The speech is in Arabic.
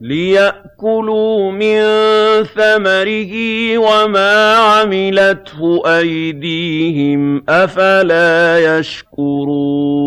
لِيَأْكُلُوا مِن ثَمَرِهِ وَمَا عَمِلَتْهُ أَيْدِيهِمْ ۖ أَفَلَا يَشْكُرُونَ